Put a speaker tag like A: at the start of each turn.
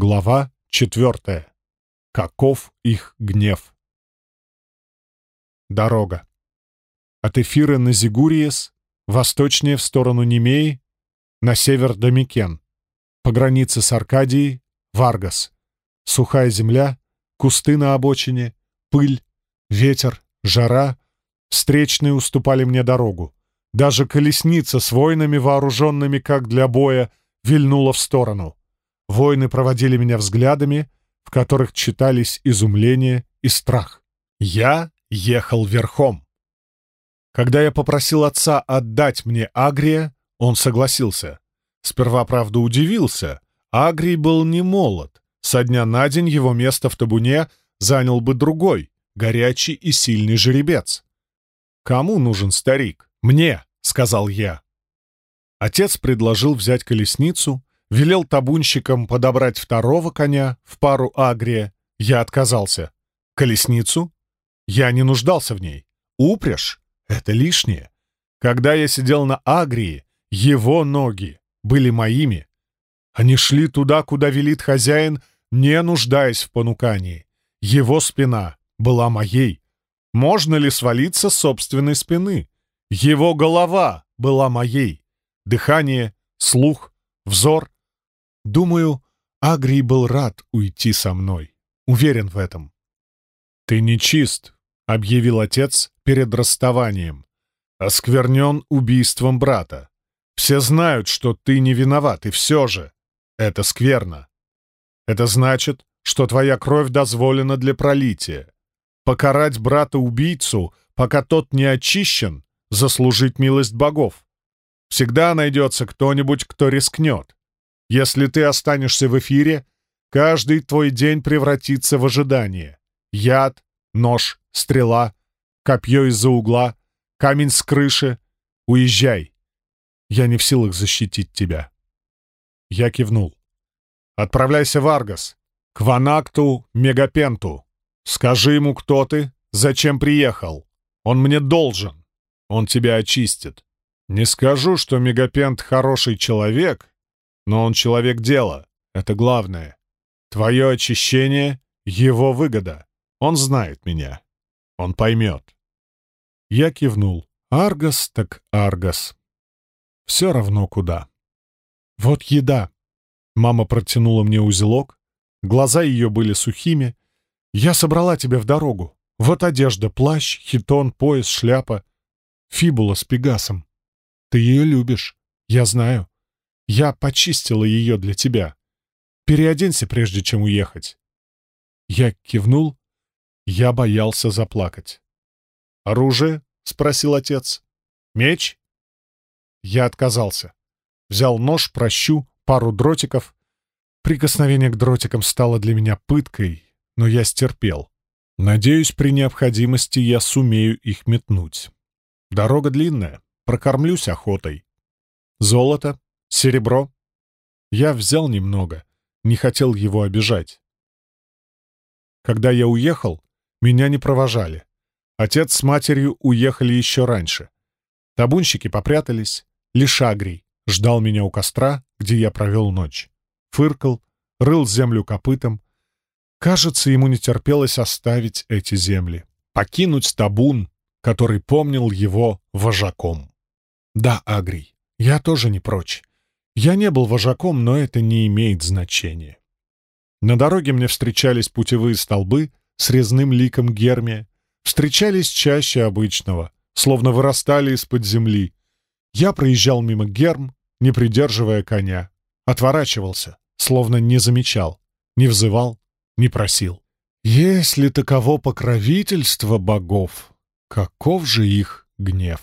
A: Глава четвертая. Каков их гнев? Дорога. От Эфиры на Зигуриес, восточнее в сторону Немеи, на север до Микен. По границе с Аркадией — в Аргос. Сухая земля, кусты на обочине, пыль, ветер, жара. Встречные уступали мне дорогу. Даже колесница с воинами, вооруженными как для боя, вильнула в сторону. Воины проводили меня взглядами, в которых читались изумление и страх. Я ехал верхом. Когда я попросил отца отдать мне Агрия, он согласился. Сперва, правда, удивился. Агрий был не молод. Со дня на день его место в табуне занял бы другой, горячий и сильный жеребец. «Кому нужен старик? Мне!» — сказал я. Отец предложил взять колесницу, велел табунщикам подобрать второго коня в пару агрия. Я отказался. Колесницу? Я не нуждался в ней. Упряжь? Это лишнее. Когда я сидел на агрии, его ноги были моими. Они шли туда, куда велит хозяин, не нуждаясь в понукании. Его спина была моей. Можно ли свалиться с собственной спины? Его голова была моей. Дыхание, слух, взор Думаю, Агрий был рад уйти со мной. Уверен в этом. «Ты нечист», — объявил отец перед расставанием. «Осквернен убийством брата. Все знают, что ты не виноват, и все же это скверно. Это значит, что твоя кровь дозволена для пролития. Покарать брата-убийцу, пока тот не очищен, заслужить милость богов. Всегда найдется кто-нибудь, кто рискнет. Если ты останешься в эфире, каждый твой день превратится в ожидание. Яд, нож, стрела, копье из-за угла, камень с крыши. Уезжай. Я не в силах защитить тебя. Я кивнул. Отправляйся в Аргас, к Ванакту Мегапенту. Скажи ему, кто ты, зачем приехал. Он мне должен. Он тебя очистит. Не скажу, что Мегапент хороший человек, но он человек дела. Это главное. Твое очищение — его выгода. Он знает меня. Он поймет. Я кивнул. Аргас так Аргас. Все равно куда. Вот еда. Мама протянула мне узелок. Глаза ее были сухими. Я собрала тебя в дорогу. Вот одежда, плащ, хитон, пояс, шляпа. Фибула с пегасом. Ты ее любишь. Я знаю. Я почистила ее для тебя. Переоденься, прежде чем уехать». Я кивнул. Я боялся заплакать. «Оружие?» — спросил отец. «Меч?» Я отказался. Взял нож, прощу, пару дротиков. Прикосновение к дротикам стало для меня пыткой, но я стерпел. Надеюсь, при необходимости я сумею их метнуть. Дорога длинная, прокормлюсь охотой. Золото, Серебро? Я взял немного, не хотел его обижать. Когда я уехал, меня не провожали. Отец с матерью уехали еще раньше. Табунщики попрятались. Лишь Агрий ждал меня у костра, где я провел ночь. Фыркал, рыл землю копытом. Кажется, ему не терпелось оставить эти земли, покинуть табун, который помнил его вожаком. Да, Агрий, я тоже не прочь. Я не был вожаком, но это не имеет значения. На дороге мне встречались путевые столбы с резным ликом гермия, встречались чаще обычного, словно вырастали из-под земли. Я проезжал мимо герм, не придерживая коня, отворачивался, словно не замечал, не взывал, не просил. Если таково покровительство богов, каков же их гнев?